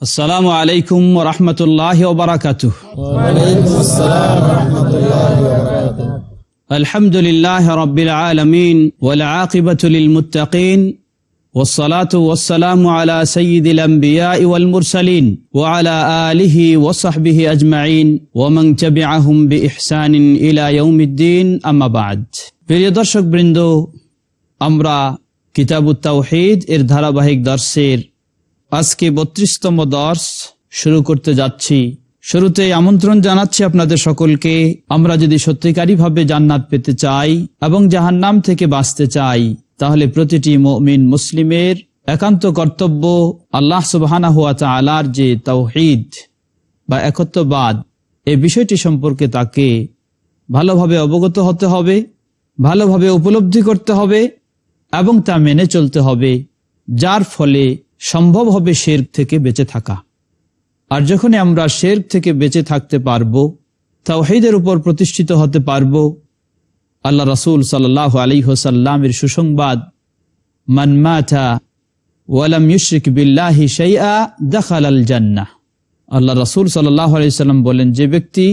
السلام عليكم ورحمة الله وبركاته وعليكم السلام ورحمة الله وبركاته الحمد لله رب العالمين والعاقبة للمتقين والصلاة والسلام على سيد الأنبياء والمرسلين وعلى آله وصحبه أجمعين ومن تبعهم بإحسان إلى يوم الدين أما بعد প্রিয় দর্শক বৃন্দ আমরা কিতাবুত তাওহিদ এর ধারাবাহিক দর্শের আজকে বত্রিশতম দর্শ শুরু করতে যাচ্ছি। শুরুতে আমন্ত্রণ জানাচ্ছি আপনাদের সকলকে। আমরা যদি সত্যিকারী ভাবে জান্নাত পেতে চাই এবং জাহান্নাম থেকে বাঁচতে চাই, তাহলে প্রতিটি মমিন মুসলিমের একান্ত কর্তব্য আল্লাহ সুবাহানা হুয়া আলার যে তাওহিদ বা একত্ববাদ এই বিষয়টি সম্পর্কে তাকে ভালোভাবে অবগত হতে হবে, ভালোভাবে উপলব্ধি করতে হবে এবং তা মেনে চলতে হবে, যার ফলে সম্ভব হবে শের থেকে বেঁচে থাকা। আর যখনই আমরা শের থেকে বেঁচে থাকতে পারব, তাওহিদের উপর প্রতিষ্ঠিত হতে পারব, আল্লাহ রসুল সাল্লাহ আলী হোসাল্লামের সুসংবাদ মানমাথা ওয়ালাম ইউশিক বিল্লাহি শাইআ দাখাল আল আল্লাহ রসুল সাল্লাহ আলাইসাল্লাম বলেন, যে ব্যক্তি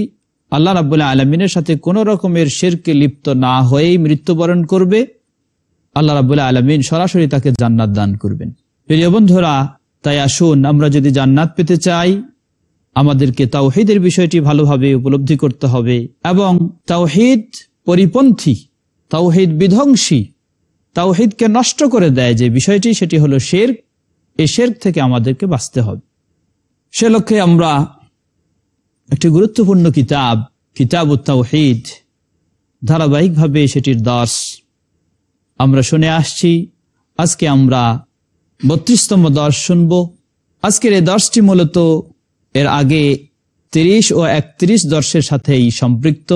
আল্লাহ রাবুল্লাহ আলমিনের সাথে কোনো রকমের শেরকে লিপ্ত না হয়েই মৃত্যুবরণ করবে, আল্লাহ রাবুল্লাহ আলমিন সরাসরি তাকে জান্নাত দান করবেন। প্রিয় বন্ধুরা, তাই আসুন আমরা যদি জান্নাত পেতে চাই, আমাদেরকে তাওহিদের বিষয়টি ভালোভাবে উপলব্ধি করতে হবে এবং তাওহিদ পরিপন্থী, তাওহিদ বিধ্বংসী, তাওহিদকে নষ্ট করে দেয় যে বিষয়টি, সেটি হলো শের এই শের থেকে আমাদেরকে বাঁচতে হবে। সে লক্ষ্যে আমরা একটি গুরুত্বপূর্ণ কিতাব কিতাব তাওহিদ, ধারাবাহিকভাবে সেটির দর্শ আমরা শুনে আসছি। আজকে আমরা বত্রিশতম দর্শ শুনব। আজকের এই দর্শটি মূলত এর আগে তিরিশ ও একত্রিশ দর্শের সাথেই সম্পৃক্ত।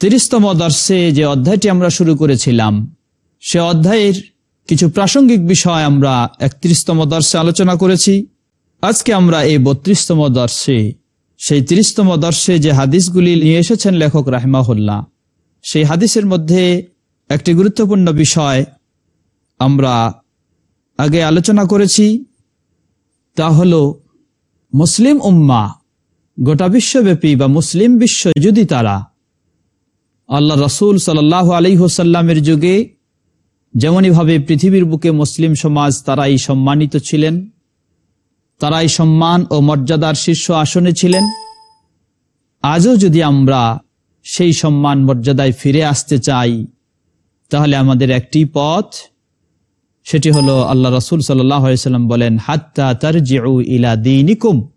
তিরিশতম দর্শে যে অধ্যায়টি আমরা শুরু করেছিলাম, সে অধ্যায়ের কিছু প্রাসঙ্গিক বিষয় আমরা একত্রিশতম দর্শে আলোচনা করেছি। আজকে আমরা এই বত্রিশতম দর্শে, সেই তিরিশতম দর্শে যে হাদিসগুলি নিয়ে এসেছেন লেখক রাহমাহুল্লাহ, সেই হাদিসের মধ্যে একটি গুরুত্বপূর্ণ বিষয় আমরা আগে আলোচনা করেছি, তা হল মুসলিম উম্মা, গোটা বিশ্বব্যাপী বা মুসলিম বিশ্ব যদি তারা আল্লাহ রসুল সাল্লাহ আলী হোসাল্লামের যুগে যেমনইভাবে পৃথিবীর বুকে মুসলিম সমাজ তারাই সম্মানিত ছিলেন, তারাই সম্মান ও মর্যাদার শীর্ষ আসনে ছিলেন, আজও যদি আমরা সেই সম্মান মর্যাদায় ফিরে আসতে চাই, তাহলে আমাদের একটি পথ সেটি হলো আল্লাহ রসুল সাল্লাম বলেন, হাত্তা তার ইলা দিনিকুম।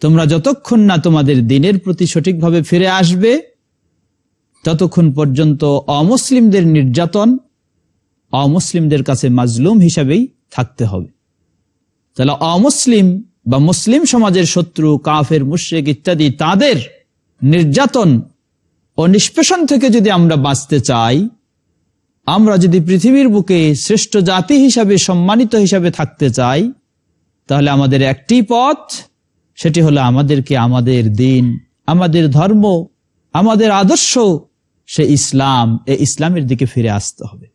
তোমরা যতক্ষণ না তোমাদের দিনের প্রতি সঠিকভাবে ফিরে আসবে, ততক্ষণ পর্যন্ত অমুসলিমদের নির্যাতন, অমুসলিমদের কাছে মাজলুম হিসাবেই থাকতে হবে। তাহলে অমুসলিম বা মুসলিম সমাজের শত্রু, কাফের, মুশ্রেক ইত্যাদি, তাদের নির্যাতন ও নিষ্পেষণ থেকে যদি আমরা বাঁচতে চাই আমরা যদি পৃথিবীর বুকে শ্রেষ্ঠ জাতি হিসাবে, সম্মানিত হিসাবে থাকতে চাই, তাহলে আমাদের একটি পথ, সেটি হলো আমাদেরকে আমাদের দিন, আমাদের ধর্ম, আমাদের আদর্শ, সে ইসলাম, এ ইসলামের দিকে ফিরে আসতে হবে।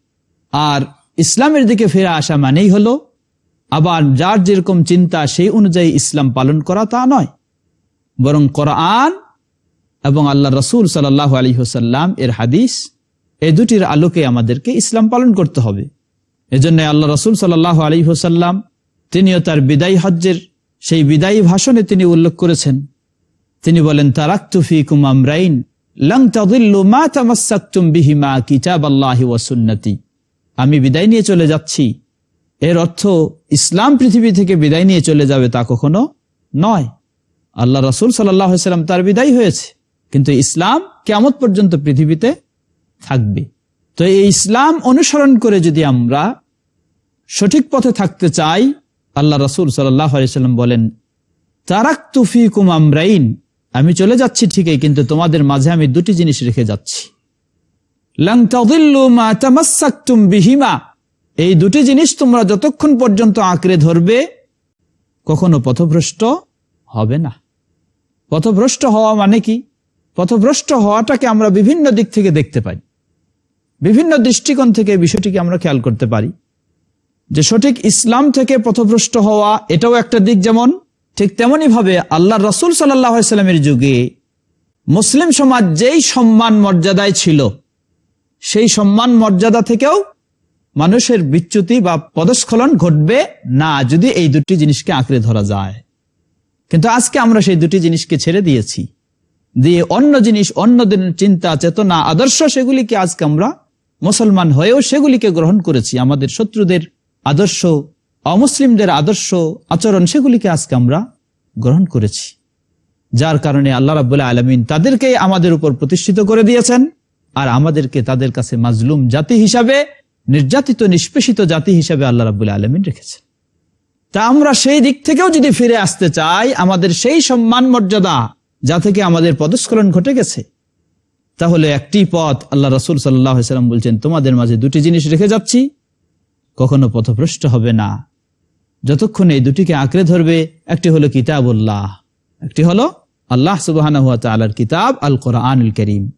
আর ইসলামের দিকে ফিরে আসা মানেই হলো, আবার যার যেরকম চিন্তা সেই অনুযায়ী ইসলাম পালন করা তা নয়। বরং কোরআন এবং আল্লাহ রসুল সাল্লাহ আলী হোসাল্লাম এর হাদিস এই দুটির আলোকে আমাদেরকে ইসলাম পালন করতে হবে। এজন্য আল্লাহ রসুল সাল্লাহ আলী হোসাল্লাম তিনিও তার বিদায়ী হজ্জের সেই বিদায়ী ভাষণে তিনি উল্লেখ করেছেন। তিনি বলেন তারাক্তুফি কুমামরাইন লং তাদিল্লু মা তামাসাক্তুম বিহিমা কিতাব আল্লাহি ওয়াসুন্নতি আমি বিদায় নিয়ে চলে যাচ্ছি। এর অর্থ, ইসলাম পৃথিবী থেকে বিদায় নিয়ে চলে যাবে তা কখনো নয়। আল্লাহ রসুল সাল্লাম তার বিদায় হয়েছে। কিন্তু ইসলাম কেমত পর্যন্ত পৃথিবীতে থাকবে। তো এই ইসলাম অনুসরণ করে যদি আমরা সঠিক পথে থাকতে চাই, আল্লাহ রসুল সাল্লাম বলেন তারাক তুফি কুমামরাইন আমি চলে যাচ্ছি ঠিকই, কিন্তু তোমাদের মাঝে আমি দুটি জিনিস রেখে যাচ্ছি। বিহিমা। এই দুটি জিনিস তোমরা যতক্ষণ পর্যন্ত আঁকড়ে ধরবে, কখনো পথভ্রষ্ট হবে না। পথভ্রষ্ট হওয়া মানে কি? পথভ্রষ্ট হওয়াটাকে আমরা বিভিন্ন দিক থেকে দেখতে পাই। বিভিন্ন দৃষ্টিকোণ থেকে বিষয়টিকে আমরা খেয়াল করতে পারি। যে সঠিক ইসলাম থেকে পথভ্রষ্ট হওয়া এটাও একটা দিক যেমন, ঠিক তেমনি ভাবে আল্লাহ রসুল সাল্লামের যুগে মুসলিম সমাজ যেই সম্মান মর্যাদায় ছিল, সেই সম্মান মর্যাদা থেকেও মানুষের বিচ্যুতি বা পদস্খলন ঘটবে না যদি এই দুটি জিনিসকে আঁকড়ে ধরা যায়। কিন্তু আজকে আমরা সেই দুটি জিনিসকে ছেড়ে দিয়েছি। দিয়ে অন্য জিনিস, অন্য দিনের চিন্তা, চেতনা, আদর্শ, সেগুলিকে আজকে আমরা মুসলমান হয়েও সেগুলিকে গ্রহণ করেছি। আমাদের শত্রুদের আদর্শ, অমুসলিমদের আদর্শ আচরণ সেগুলিকে আজকে আমরা গ্রহণ করেছি। যার কারণে আল্লাহ রাবুল্লাহ আলমিন তাদেরকে আমাদের উপর প্রতিষ্ঠিত করে দিয়েছেন আর আমাদেরকে তাদের কাছে মাজলুম জাতি হিসাবে, নির্যাতিত, নিষ্পেষিত জাতি হিসাবে আল্লাহ রাবুল্লাহ আলমিন রেখেছেন। তা আমরা সেই দিক থেকেও যদি ফিরে আসতে চাই, আমাদের সেই সম্মান মর্যাদা যা থেকে আমাদের পদস্খলন ঘটে গেছে। তাহলে একটি পথ আল্লাহ রসুল সাল্লাম বলছেন, তোমাদের মাঝে দুটি জিনিস রেখে যাচ্ছি। কখনো পথভ্রষ্ট হবে না। যতক্ষণ এই দুটিকে আঁকড়ে ধরবে, একটি হলো কিতাব কিতাবুল্লাহ, একটি হলো আল্লাহ সুবাহ কিতাব আল কোরআনুল করিম।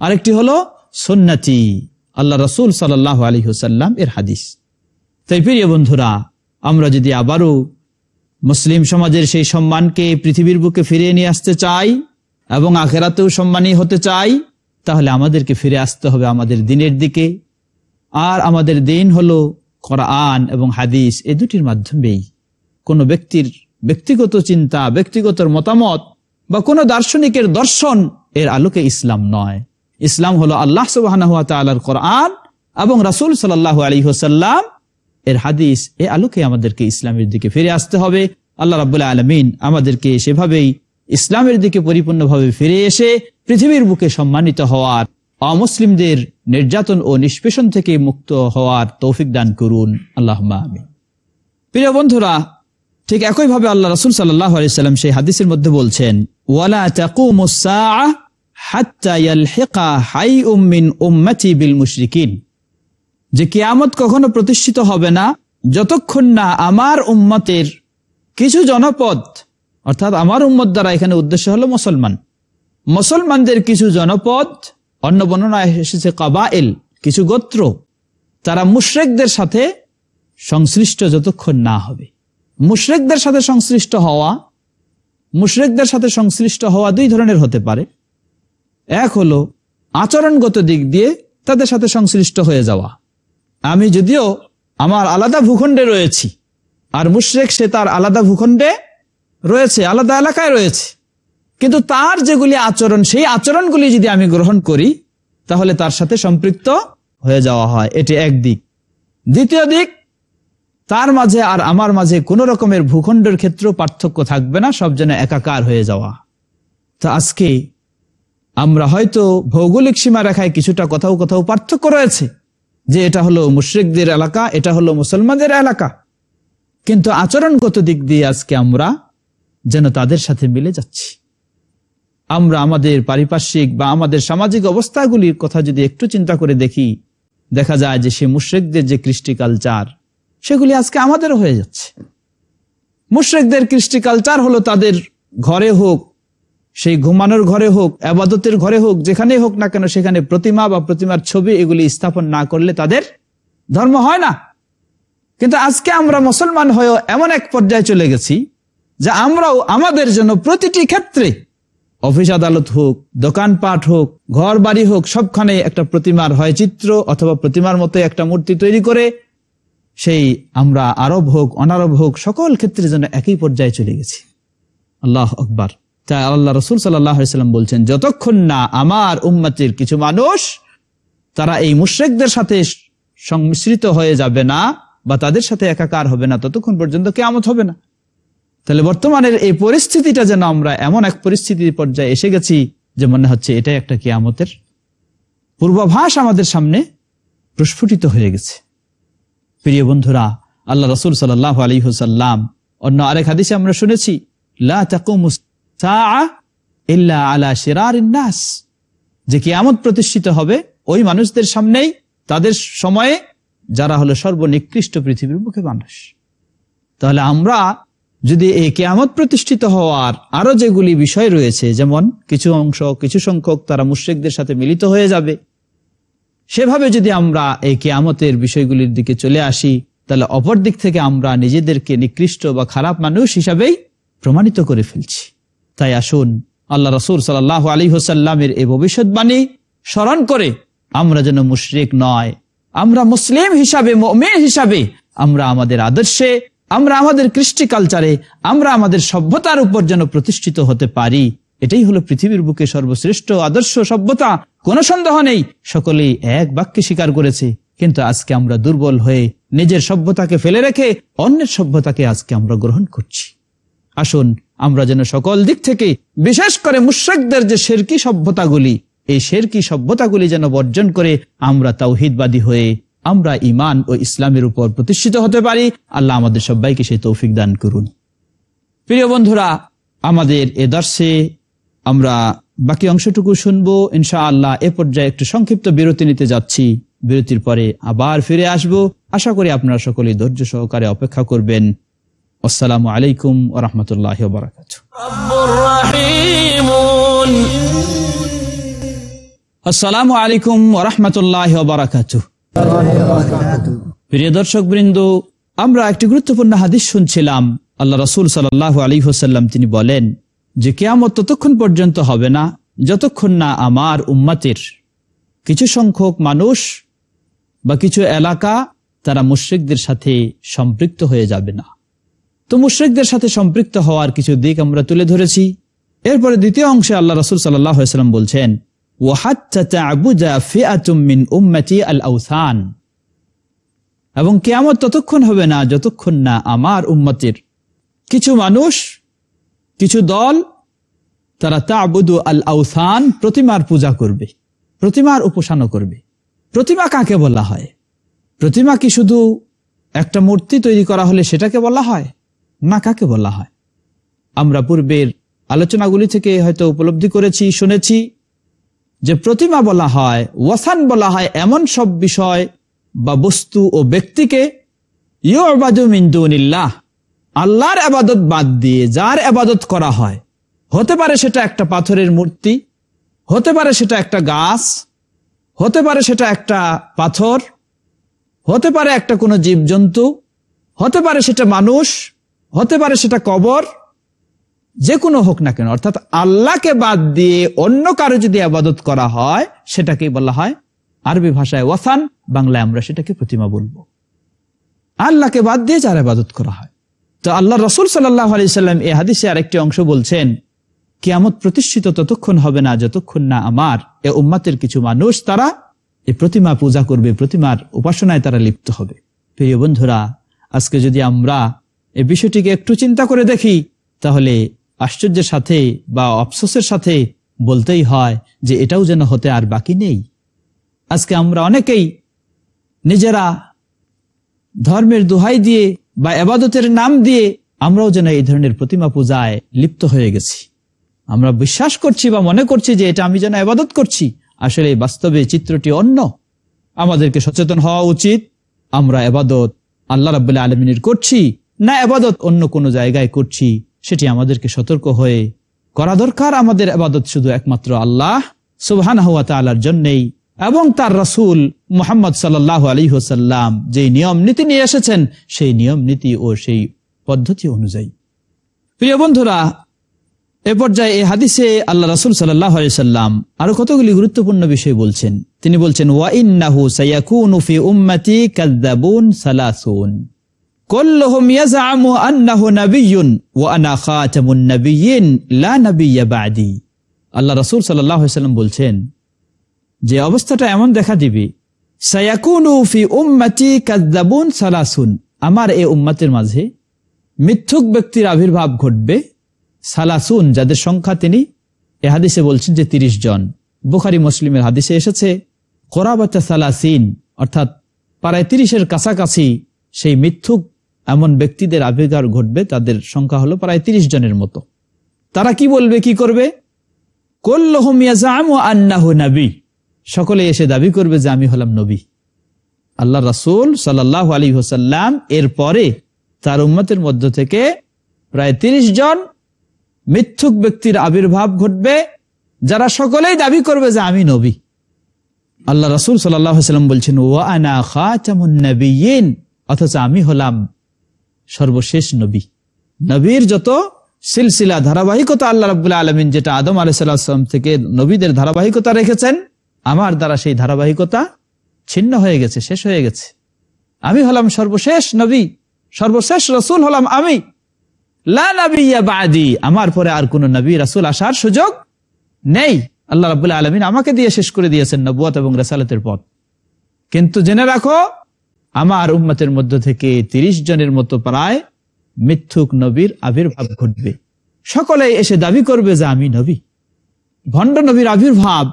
আরেকটি হলো সন্ন্যাতি আল্লাহ রসুল সাল্লাহ আলী হুসাল্লাম এর হাদিস। তাই প্রিয় বন্ধুরা, আমরা যদি আবারও মুসলিম সমাজের সেই সম্মানকে পৃথিবীর বুকে ফিরিয়ে নিয়ে আসতে চাই এবং আখেরাতেও সম্মানী হতে চাই, তাহলে আমাদেরকে ফিরে আসতে হবে আমাদের দিনের দিকে। আর আমাদের দিন হলো কোরআন এবং হাদিস, এ দুটির মাধ্যমেই। কোনো ব্যক্তির ব্যক্তিগত চিন্তা, ব্যক্তিগত মতামত বা কোনো দার্শনিকের দর্শন এর আলোকে ইসলাম নয়। ইসলাম হলো আল্লাহ সুবাহ কোরআন এবং রাসুল সাল্লাহ আলী হোসাল্লাম এর হাদিস, এ আলোকে আমাদেরকে ইসলামের দিকে ফিরে আসতে হবে। আল্লাহ রাবুল্লাহ আলমিন আমাদেরকে সেভাবেই ইসলামের দিকে পরিপূর্ণভাবে ফিরে এসে পৃথিবীর বুকে সম্মানিত হওয়ার, অমুসলিমদের নির্যাতন ও নিষ্পেষণ থেকে মুক্ত হওয়ার তৌফিক দান করুন। আল্লাহ প্রিয় বন্ধুরা, ঠিক একইভাবে আল্লাহ রসুল সাল্লাম সেই হাদিসের মধ্যে বলছেন, ওয়ালা যে কিয়ামত কখনো প্রতিষ্ঠিত হবে না, যতক্ষণ না আমার উম্মতের কিছু জনপদ, অর্থাৎ আমার উম্মত দ্বারা এখানে উদ্দেশ্য হলো মুসলমান। মুসলমানদের কিছু জনপদ, অন্য বর্ণনায় এসেছে কাবাইল, কিছু গোত্র, তারা মুশ্রেকদের সাথে সংশ্লিষ্ট যতক্ষণ না হবে। মুশ্রেকদের সাথে সংশ্লিষ্ট হওয়া, মুশ্রেকদের সাথে সংশ্লিষ্ট হওয়া দুই ধরনের হতে পারে। এক হলো আচরণগত দিক দিয়ে তাদের সাথে সংশ্লিষ্ট হয়ে যাওয়া। আমি যদিও আমার আলাদা ভূখণ্ডে রয়েছি, আর মুশ্রেক সে তার আলাদা ভূখণ্ডে রয়েছে, আলাদা এলাকায় রয়েছে। কিন্তু তার যেগুলি আচরণ, সেই আচরণগুলি যদি আমি গ্রহণ করি, তাহলে তার সাথে সম্পৃক্ত হয়ে যাওয়া হয়। এটি এক দিক। দ্বিতীয় দিক, তার মাঝে আর আমার মাঝে কোন রকমের ভূখণ্ডের ক্ষেত্রে পার্থক্য থাকবে না, সব যেন একাকার হয়ে যাওয়া। তো আজকে আমরা হয়তো ভৌগোলিক সীমা রেখায় কিছুটা কোথাও কোথাও পার্থক্য রয়েছে। যে এটা হলো মুশ্রিকদের এলাকা, এটা হলো মুসলমানদের এলাকা। কিন্তু আচরণগত দিক দিয়ে আজকে আমরা যেন তাদের সাথে মিলে যাচ্ছি। আমরা আমাদের পারিপার্শ্বিক বা আমাদের সামাজিক অবস্থাগুলির কথা যদি একটু চিন্তা করে দেখি, দেখা যায় যে সে মুশ্রেকদের যে কৃষ্টি কালচার সেগুলি আজকে আমাদেরও হয়ে যাচ্ছে। মুশ্রেকদের কৃষ্টি কালচার হলো তাদের ঘরে হোক সেই ঘুমানোর ঘরে হোক, আবাদতের ঘরে হোক যেখানে হোক না কেন, সেখানে প্রতিমা বা প্রতিমার ছবি এগুলি স্থাপন না করলে তাদের ধর্ম হয় না। কিন্তু আজকে আমরা মুসলমান হয়েও এমন এক পর্যায়ে চলে গেছি, যে আমরাও আমাদের জন্য প্রতিটি ক্ষেত্রে, অফিস আদালত হোক, দোকানপাট হোক ঘর বাড়ি হোক সবখানে একটা প্রতিমার হয় চিত্র অথবা প্রতিমার মতো একটা মূর্তি তৈরি করে, সেই আমরা আরব হোক, অনারব হোক, সকল ক্ষেত্রে যেন একই পর্যায়ে চলে গেছি। আল্লাহ আকবার। তাই আল্লাহ রসুল সাল্লাম বলছেন, যতক্ষণ না আমার উম্মাতির কিছু মানুষ তারা এই মুশ্রেকদের সাথে সংমিশ্রিত হয়ে যাবে না বা তাদের সাথে একাকার হবে না, ততক্ষণ পর্যন্ত কেমত হবে না। তাহলে বর্তমানের এই পরিস্থিতিটা যেন আমরা এমন এক পরিস্থিতির পর্যায়ে এসে গেছি যে মনে হচ্ছে এটাই একটা কেয়ামতের পূর্বাভাস আমাদের সামনে প্রস্ফুটিত হয়ে গেছে। প্রিয় বন্ধুরা, আল্লাহ রসুল সাল্লাহ আলী হুসাল্লাম অন্য আরেক হাদিসে আমরা শুনেছি যে কিয়ামত প্রতিষ্ঠিত হবে, ওই মানুষদের সামনেই তাদের সময়ে যারা হলো সর্বনিকৃষ্ট পৃথিবীর মুখে মানুষ। তাহলে আমরা যদি এই কেয়ামত প্রতিষ্ঠিত হওয়ার আরও যেগুলি বিষয় রয়েছে, যেমন কিছু অংশ, কিছু সংখ্যক তারা মুশ্রিকদের সাথে মিলিত হয়ে যাবে, সেভাবে যদি আমরা এই কেয়ামতের বিষয়গুলির দিকে চলে আসি, তাহলে অপর দিক থেকে আমরা নিজেদেরকে নিকৃষ্ট বা খারাপ মানুষ হিসাবেই প্রমাণিত করে ফেলছি। তাই আসুন, আল্লাহ রসুল সাল্লাহ আলী হোসাল্লামের এই ভবিষ্যৎবাণী স্মরণ করে আমরা যেন মুশরিক নয়। আমরা মুসলিম হিসাবে, মমিন হিসাবে আমরা আমাদের আদর্শে, আমরা আমাদের কৃষ্টি কালচারে, আমরা আমাদের সভ্যতার উপর যেন প্রতিষ্ঠিত হতে পারি। এটাই হলো পৃথিবীর বুকে সর্বশ্রেষ্ঠ আদর্শ সভ্যতা। কোনো সন্দেহ নেই, সকলেই এক বাক্যে স্বীকার করেছে। কিন্তু আজকে আমরা দুর্বল হয়ে নিজের সভ্যতাকে ফেলে রেখে অন্যের সভ্যতাকে আজকে আমরা গ্রহণ করছি। আসুন আমরা যেন সকল দিক থেকে, বিশেষ করে মুশ্রেকদের যে শেরকি সভ্যতাগুলি, এই শেরকি সভ্যতাগুলি যেন বর্জন করে আমরা তাওহিদবাদী হয়ে আমরা ইমান ও ইসলামের উপর প্রতিষ্ঠিত হতে পারি। আল্লাহ আমাদের সবাইকে সেই তৌফিক দান করুন। প্রিয় বন্ধুরা, আমাদের এ দর্শে আমরা বাকি অংশটুকু শুনব। ইনশা আল্লাহ এ পর্যায়ে একটু সংক্ষিপ্ত বিরতি নিতে যাচ্ছি। বিরতির পরে আবার ফিরে আসব। আশা করি আপনারা সকলেই ধৈর্য সহকারে অপেক্ষা করবেন। আসসালামু আলাইকুম ও রহমতুল্লাহ বারাকাত আসসালামু আলাইকুম ও রহমতুল্লাহ প্রিয় দর্শক বৃন্দ আমরা একটি গুরুত্বপূর্ণ হাদিস শুনছিলাম। আল্লাহ রসুল সাল্লাহ আলী হোসাল্লাম তিনি বলেন যে কেয়ামত ততক্ষণ পর্যন্ত হবে না যতক্ষণ না আমার উম্মাতের কিছু সংখ্যক মানুষ বা কিছু এলাকা তারা মুশ্রিকদের সাথে সম্পৃক্ত হয়ে যাবে না। তো মুশ্রিকদের সাথে সম্পৃক্ত হওয়ার কিছু দিক আমরা তুলে ধরেছি। এরপরে দ্বিতীয় অংশে আল্লাহ রসুল সাল্লাম বলছেন এবং কেয়ামত ততক্ষণ হবে না যতক্ষণ না আমার উম্মতের কিছু মানুষ, কিছু দল, তারা তাবুদু আল আউসান প্রতিমার পূজা করবে, প্রতিমার উপাসনা করবে। প্রতিমা কাকে বলা হয়? প্রতিমা কি শুধু একটা মূর্তি তৈরি করা হলে সেটাকে বলা হয়? না কাকে বলা হয়? আমরা পূর্বের আলোচনাগুলি থেকে হয়তো উপলব্ধি করেছি, শুনেছি যে প্রতিমা বলা হয়, ওয়াসান বলা হয় এমন সব বিষয় বা বস্তু ও ব্যক্তিকে ইউবাদুমিন্দুনিল্লাহ আল্লাহর আবাদত বাদ দিয়ে যার আবাদত করা হয়। হতে পারে সেটা একটা পাথরের মূর্তি, হতে পারে সেটা একটা গাছ, হতে পারে সেটা একটা পাথর, হতে পারে একটা কোনো জীবজন্তু, হতে পারে সেটা মানুষ হতে পারে সেটা কবর যে কোনো হোক না কেন, অর্থাৎ আল্লাহকে বাদ দিয়ে অন্য কারও যদি আবাদত করা হয়, সেটাকেই বলা হয় আরবি ভাষায় ওয়াসান, বাংলায় আমরা সেটাকে প্রতিমা বলব। আল্লাহকে বাদ দিয়ে যার আবাদত করা হয়। তো আল্লাহ রসুল সাল্লাহ আলি সাল্লাম এ হাদিসে আরেকটি অংশ বলছেন, কিয়ামত প্রতিষ্ঠিত ততক্ষণ হবে না, যতক্ষণ না আমার, এ উম্মাতের কিছু মানুষ তারা এই প্রতিমা পূজা করবে, প্রতিমার উপাসনায় তারা লিপ্ত হবে। প্রিয় বন্ধুরা, আজকে যদি আমরা এই বিষয়টিকে একটু চিন্তা করে দেখি, তাহলে আশ্চর্যের সাথে বা অফসোসের সাথে বলতেই হয় যে এটাও যেন হতে আর বাকি নেই। আজকে আমরা অনেকেই নিজেরা ধর্মের দোহাই দিয়ে বা এবাদতের নাম দিয়ে আমরাও যেন এই ধরনের প্রতিমা পূজায় লিপ্ত হয়ে গেছি। আমরা বিশ্বাস করছি বা মনে করছি যে এটা আমি যেন আবাদত করছি, আসলে বাস্তবে চিত্রটি অন্য। আমাদেরকে সচেতন হওয়া উচিত। আমরা এবাদত আল্লাহ রাবুল্লাহ আলমিনের করছি না এবাদত অন্য কোনো জায়গায় করছি, সেটি আমাদেরকে সতর্ক হয়ে করা দরকার। আমাদের আবাদত শুধু একমাত্র আল্লাহ সুবহান হওয়া তালার জন্যেই এবং তার রসুল মোহাম্মদ সাল্লাহ আলী হোসাল্লাম যে নিয়ম নীতি নিয়ে এসেছেন, সেই নিয়ম নীতি ও সেই পদ্ধতি অনুযায়ী। প্রিয় বন্ধুরা, এ পর্যায়ে এই হাদিসে আল্লাহ রসুল সাল্লাহ সাল্লাম আরও কতগুলি গুরুত্বপূর্ণ বিষয় বলছেন। তিনি বলছেন ওয়াইন্নাহু সাইয়াকুন উম্মতি কাদ্দাবুন সালাসুন। লা নাবিয়্যা বা'দি। আল্লাহ রাসূল সাল্লাল্লাহু আলাইহি সাল্লাম বলছেন, যে অবস্থাটা এমন দেখা দিবে আমার এই উম্মতের মাঝে মিথ্যুক ব্যক্তির আবির্ভাব ঘটবে সালাসুন, যাদের সংখ্যা তিনি এ হাদিসে বলছেন যে তিরিশ জন। বুখারি, মুসলিমের হাদিসে এসেছে, কোরাবাতা সালাসিন, অর্থাৎ প্রায় তিরিশের কাছাকাছি সেই মিথ্যুক এমন ব্যক্তিদের আবির্ভাব ঘটবে, তাদের সংখ্যা হলো প্রায় তিরিশ জনের মতো। তারা কি বলবে, কি করবে? নবী। সকলে এসে দাবি করবে যে আমি হলাম নবী। আল্লাহ রাসুল সাল্লাহ আলী হোসাল্লাম এরপরে তার উম্মতের মধ্য থেকে প্রায় তিরিশ জন মিথ্যুক ব্যক্তির আবির্ভাব ঘটবে, যারা সকলেই দাবি করবে যে আমি নবী। আল্লাহ রাসুল সাল্লাম বলছেন ও আনা খাতামুন্নবীন অথচ আমি হলাম সর্বশেষ নবী। নবীর যত সিলসিলা, ধারাবাহিকতা আল্লাহ রাবুল্লাহ আলমিন যেটা আদম আলাইসাল্লাম থেকে নবীদের ধারাবাহিকতা রেখেছেন, আমার দ্বারা সেই ধারাবাহিকতা ছিন্ন হয়ে গেছে, শেষ হয়ে গেছে। আমি হলাম সর্বশেষ নবী, সর্বশেষ রসুল হলাম আমি। লা নাবিয়া বাদি, আমার পরে আর কোন নবী, রাসুল আসার সুযোগ নেই। আল্লাহ রাবুল্লাহ আলমিন আমাকে দিয়ে শেষ করে দিয়েছেন নবুয়াত এবং রেসালতের পথ। কিন্তু জেনে রাখো আমার উম্মতের মধ্য থেকে তিরিশ জনের মতো প্রায় মিথ্যুক নবীর আবির্ভাব ঘটবে। সকলে এসে দাবি করবে যে আমি নবী। ভণ্ড নবীর আবির্ভাব,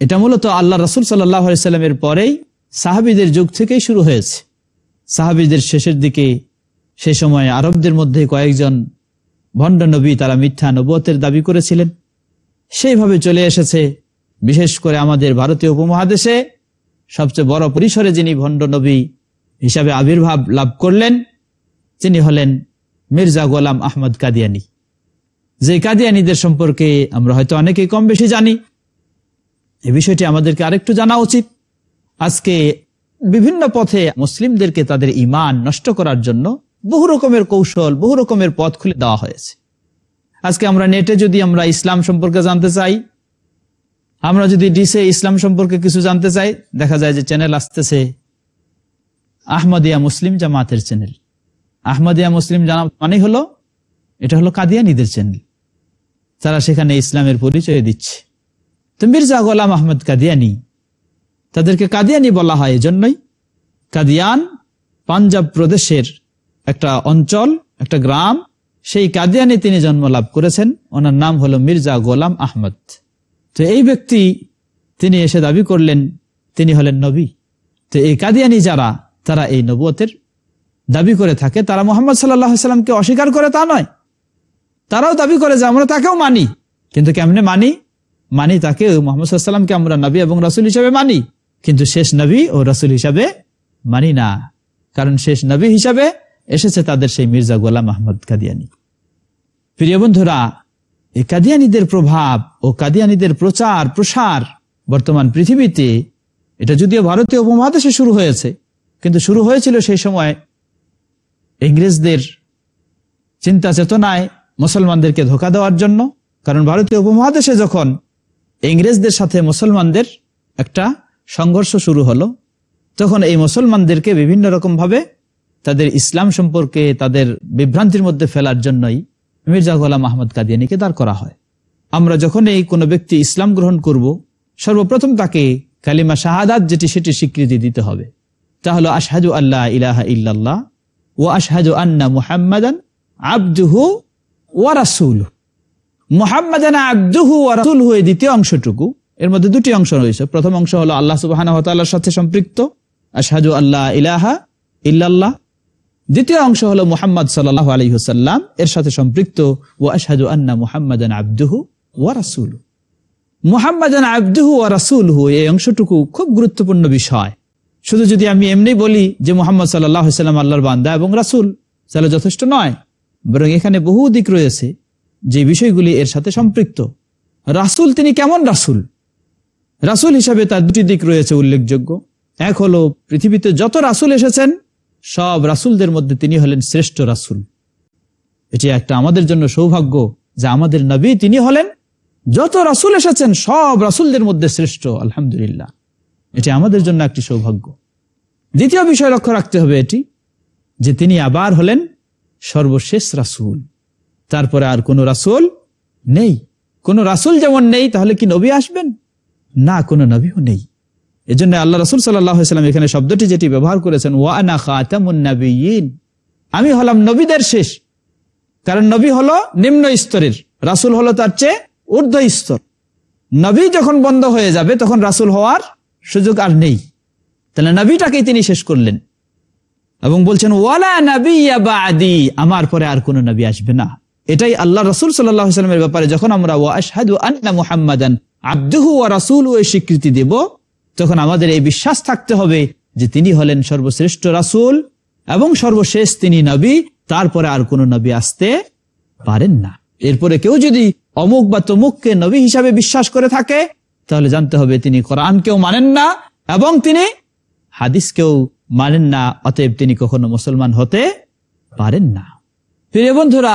এটা মূলত আল্লাহ রসুল সাল্লামের পরেই সাহাবিদের যুগ থেকেই শুরু হয়েছে। সাহাবিদের শেষের দিকে সে সময় আরবদের মধ্যে কয়েকজন ভণ্ড নবী তারা মিথ্যা নবতের দাবি করেছিলেন। সেইভাবে চলে এসেছে, বিশেষ করে আমাদের ভারতীয় উপমহাদেশে সবচেয়ে বড় পরিসরে যিনি ভণ্ড নবী হিসাবে আবির্ভাব লাভ করলেন, তিনি হলেন মির্জা গোলাম আহমদ কাদিয়ানি। যে কাদিয়ানিদের সম্পর্কে আমরা হয়তো অনেকে কম বেশি জানি, এ বিষয়টি আমাদেরকে আরেকটু জানা উচিত। আজকে বিভিন্ন পথে মুসলিমদেরকে তাদের ইমান নষ্ট করার জন্য বহু রকমের কৌশল, বহু রকমের পথ খুলে দেওয়া হয়েছে। আজকে আমরা নেটে যদি আমরা ইসলাম সম্পর্কে জানতে চাই আমরা যদি ডিসে ইসলাম সম্পর্কে কিছু জানতে চাই, দেখা যায় যে চ্যানেল আসতেছে আহমদিয়া মুসলিম জামাতের চ্যানেল আহমদিয়া মুসলিম জানা মানে হলো, এটা হলো কাদিয়ানিদের চ্যানেল তারা সেখানে ইসলামের পরিচয় দিচ্ছে। তো মির্জা গোলাম আহমদ কাদিয়ানি, তাদেরকে কাদিয়ানি বলা হয় এজন্যই। কাদিয়ান পাঞ্জাব প্রদেশের একটা অঞ্চল, একটা গ্রাম, সেই কাদিয়ানি তিনি জন্ম লাভ করেছেন। ওনার নাম হলো মির্জা গোলাম আহমদ। তো এই ব্যক্তি তিনি এসে দাবি করলেন, তিনি হলেন নবী। তো এই কাদিয়ানি যারা, তারা এই নবুয়তের দাবি করে থাকে। তারা মোহাম্মদ সাল্লাহ সাল্লামকে অস্বীকার করে তা নয়। তারাও দাবি করে যে আমরা তাকেও মানি। কিন্তু কেমনে মানি? মানি তাকে মোহাম্মদ সাল্লামকে আমরা নবী এবং রাসুল হিসাবে মানি। কিন্তু শেষ নবী ও রাসুল হিসাবে মানি না। কারণ শেষ নবী হিসাবে এসেছে তাদের সেই মির্জা গোলাম আহমদ কাদিয়ানি। প্রিয় বন্ধুরা এই কাদিয়ানিদের প্রভাব ও কাদিয়ানিদের প্রচার, প্রসার বর্তমান পৃথিবীতে, এটা যদিও ভারতীয় উপমহাদেশে শুরু হয়েছে, কিন্তু শুরু হয়েছিল সেই সময় ইংরেজদের চিন্তা চেতনায় মুসলমানদেরকে ধোকা দেওয়ার জন্য, কারণ ভারতীয় উপমহাদেশে যখন ইংরেজদের সাথে মুসলমানদের একটা সংঘর্ষ শুরু হলো, তখন এই মুসলমানদেরকে বিভিন্ন রকম ভাবে তাদের ইসলাম সম্পর্কে, তাদের বিভ্রান্তির মধ্যে ফেলার জন্যই মির্জা গোলাম আহমদ কাদিয়ানিকে দাঁড় করা হয়। আমরা যখন এই কোনো ব্যক্তি ইসলাম গ্রহণ করব, সর্বপ্রথম তাকে কালিমা শাহাদাত যেটি সেটি স্বীকৃতি দিতে হবে। তা হলো, আশহাদু আল্লাহ ইলাহা ইল্লাল্লাহ ও আশহাদু আন্না মুহাম্মাদান আব্দুহু ওয়া রাসূল মুহাম্মাদান আব্দুহু ওয়া রাসূলহু এই দ্বিতীয় অংশটুকু। এর মধ্যে দুটি অংশ রয়েছে। প্রথম অংশ হলো, আল্লাহ তাআলার সাথে সম্পৃক্ত। আশহাদু আল্লাহ ইলাহা ইল্লাল্লাহ দ্বিতীয় অংশ হলো মুহাম্মদ সাল্লাহ আলহিহসাল্লাম এর সাথে সম্পৃক্ত ও আশহাদু আন্না মুহাম্মাদান আব্দুহু ওয়া রাসূল মুহাম্মাদান আব্দুহু ওয়া রাসূলহু, এই অংশটুকু খুব গুরুত্বপূর্ণ বিষয়। শুধু যদি আমি এমনি বলি যে মোহাম্মদ সাল্লাহ সাল্লাম আল্লাহর বান্দা এবং রাসুল, তাহলে যথেষ্ট নয়। বরং এখানে বহু দিক রয়েছে যে বিষয়গুলি এর সাথে সম্পৃক্ত। রাসুল তিনি কেমন রাসুল? রাসুল হিসাবে তার দুটি দিক রয়েছে উল্লেখযোগ্য। এক হলো পৃথিবীতে যত রাসুল এসেছেন সব রাসুলদের মধ্যে তিনি হলেন শ্রেষ্ঠ রাসুল। এটি একটা আমাদের জন্য সৌভাগ্য যে আমাদের নবী তিনি হলেন যত রাসুল এসেছেন, সব রাসুলদের মধ্যে শ্রেষ্ঠ, আলহামদুলিল্লাহ। এটি আমাদের জন্য একটি সৌভাগ্য। দ্বিতীয় বিষয় লক্ষ্য রাখতে হবে এটি, যে তিনি আবার হলেন সর্বশেষ রাসুল। তারপরে আর কোন রাসুল নেই। কোন রাসুল যেমন নেই, তাহলে কি নবী আসবেন? না, কোনো নবীও নেই। এজন্য আল্লাহ রসুল সাল্লাম এখানে শব্দটি যেটি ব্যবহার করেছেন ওয়ানা খাতামুন্নবীন আমি হলাম নবীদের শেষ। কারণ নবী হলো নিম্ন স্তরের, রাসুল হলো তার চেয়ে ঊর্ধ্ব স্তর। নবী যখন বন্ধ হয়ে যাবে, তখন রাসুল হওয়ার সুযোগ আর নেই। তাহলে নবীটাকেই তিনি শেষ করলেন। এবং বলছেন, ওয়ালা নবী আদি আমার পরে আর কোন নবী আসবে না। এটাই আল্লাহ রসুল সাল্লামের ব্যাপারে যখন আমরা ওয়াশহাদু আন্না মুহাম্মাদান আব্দুহু ওয়া রাসুল ও স্বীকৃতি দেব তখন আমাদের এই বিশ্বাস থাকতে হবে যে তিনি হলেন সর্বশ্রেষ্ঠ রাসুল এবং সর্বশেষ তিনি নবী, তারপরে আর কোন নবী আসতে পারেন না। এরপরে কেউ যদি অমুক বা তমুককে নবী হিসাবে বিশ্বাস করে থাকে, তাহলে জানতে হবে তিনি কোরআনকেও মানেন না এবং তিনি হাদিসকেও মানেন না, অতএব তিনি কখনো মুসলমান হতে পারেন না। প্রিয় বন্ধুরা,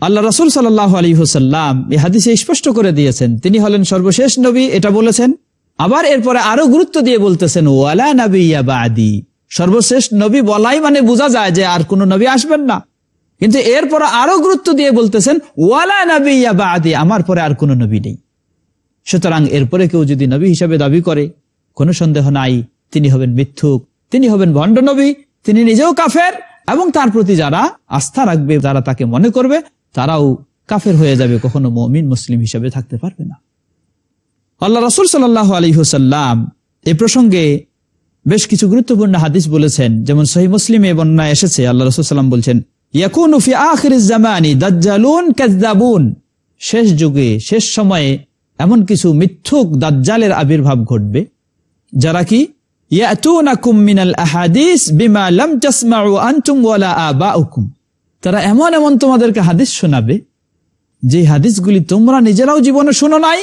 আল্লাহ রসুল সাল্লাহ আলী হুসাল্লাম এই হাদিসে স্পষ্ট করে দিয়েছেন, তিনি হলেন সর্বশেষ নবী, এটা বলেছেন। আবার এরপরে আরও গুরুত্ব দিয়ে বলতেছেন, ওয়ালা নবী আদি সর্বশেষ নবী বলাই মানে বোঝা যায় যে আর কোন নবী আসবেন না। কিন্তু এরপর আরও গুরুত্ব দিয়ে বলতেছেন, ওয়ালা নবী আদি আমার পরে আর কোন নবী নেই। সুতরাং এরপরে কেউ যদি নবী হিসাবে দাবি করে, কোনো সন্দেহ নাই, তিনি হবেন মিথ্যুক, তিনি হবেন ভণ্ড নবী, তিনি নিজেও কাফের, এবং তার প্রতি যারা আস্থা রাখবে, যারা তাকে মনে করবে, তারাও কাফের হয়ে যাবে, কখনো মমিন, মুসলিম হিসাবে থাকতে পারবে না। আল্লাহ রসুল সাল্লাহ আলী হুসাল্লাম এ প্রসঙ্গে বেশ কিছু গুরুত্বপূর্ণ হাদিস বলেছেন। যেমন সহি মুসলিমে বন্যা এসেছে, আল্লাহ রসুল সাল্লাম বলছেন দাজ্জালুন শেষ যুগে, শেষ সময়ে এমন কিছু মিথ্যুক দাজ্জালের আবির্ভাব ঘটবে, যারা কি তারা এমন এমন তোমাদেরকে হাদিস শোনাবে, যে হাদিসগুলি তোমরা নিজেরাও জীবনে শোনো নাই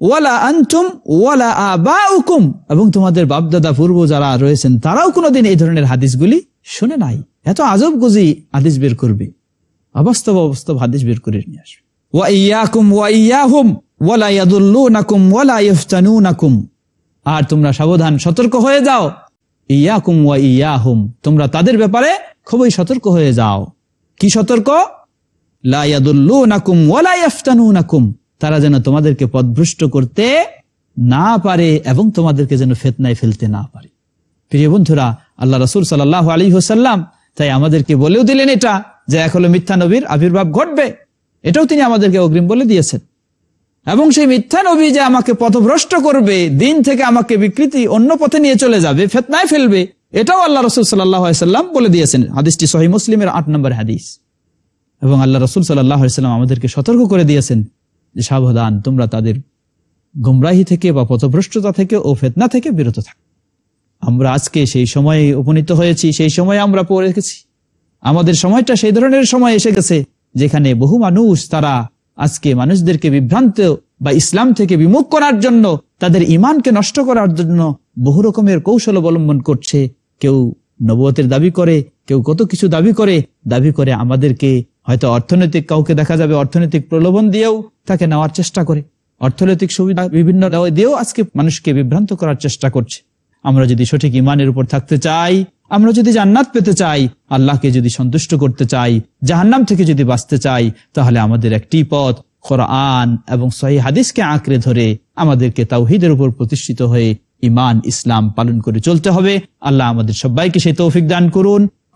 ওয়ালা আনতুম, ওয়ালা আবাউকুম। এবং তোমাদের বাপদাদা পূর্ব যারা রয়েছেন, তারাও কোনোদিন এই ধরনের হাদিসগুলি শুনে নাই। এত আজব গুজি হাদিস বের করবে। অবাস্তব অবাস্তব হাদিস বের করে নিয়ে আসবে। ওয়া ইয়াকুম, ওয়া ইয়াহুম, ওয়ালা ইয়াদুল্লুনাকুম, ওয়ালা ইফতানুনাকুম। আর তোমরা সাবধান, সতর্ক হয়ে যাও। ইয়াকুম ওয়া ইয়াহুম, তোমরা তাদের ব্যাপারে খুবই সতর্ক হয়ে যাও। কি সতর্ক? লা ইয়াদুল্লুনাকুম, ওয়ালা ইফতানুনাকুম। তারা যেন তোমাদেরকে পদভ্রষ্ট করতে না পারে এবং তোমাদেরকে যেন ফেতনায় ফেলতে না পারে। প্রিয় বন্ধুরা, আল্লাহ রসুল সাল্লাহ আলী হোসাল্লাম তাই আমাদেরকে বলেও দিলেন এটা যে এক হলো মিথ্যা নবীর আবির্ভাব ঘটবে। এটাও তিনি আমাদেরকে অগ্রিম বলে দিয়েছেন। এবং সেই মিথ্যা নবী যে আমাকে পথভ্রষ্ট করবে, দিন থেকে আমাকে বিকৃতি অন্য পথে নিয়ে চলে যাবে, ফেতনায় ফেলবে, এটাও আল্লাহ রসুল সাল্লাম বলে দিয়েছেন। হাদিসটি সহি মুসলিমের আট নম্বর হাদিস। এবং আল্লাহ রসুল সাল্লাম আমাদেরকে সতর্ক করে দিয়েছেন সাবধান, তোমরা তাদের গুমরাহি থেকে বা পথভ্রষ্টতা থেকে ও ফেতনা থেকে বিরত থাক। আমরা আজকে সেই সময়ে উপনীত হয়েছি, সেই সময়ে আমরা পড়ে গেছি। আমাদের সময়টা সেই ধরনের সময় এসে গেছে যেখানে বহু মানুষ তারা আজকে মানুষদেরকে বিভ্রান্ত বা ইসলাম থেকে বিমুখ করার জন্য, তাদের ইমানকে নষ্ট করার জন্য বহু রকমের কৌশল অবলম্বন করছে। কেউ নবতের দাবি করে, কেউ কত কিছু দাবি করে দাবি করে আমাদেরকে হয়তো অর্থনৈতিক, কাউকে দেখা যাবে অর্থনৈতিক প্রলোভন দিয়েও তাকে নেওয়ার চেষ্টা করে। অর্থনৈতিক সুবিধা বিভিন্ন দিয়েও আজকে মানুষকে বিভ্রান্ত করার চেষ্টা করছে। আমরা যদি সঠিক ইমানের উপর থাকতে চাই, আমরা যদি জান্নাত পেতে চাই, আল্লাহকে যদি সন্তুষ্ট করতে চাই, জাহান্নাম থেকে যদি বাঁচতে চাই, তাহলে আমাদের একটি পথ, কোরআন এবং সহি হাদিসকে আঁকড়ে ধরে আমাদেরকে তাওহিদের উপর প্রতিষ্ঠিত হয়ে ইমান, ইসলাম পালন করে চলতে হবে। আল্লাহ আমাদের সবাইকে সেই তৌফিক দান করুন।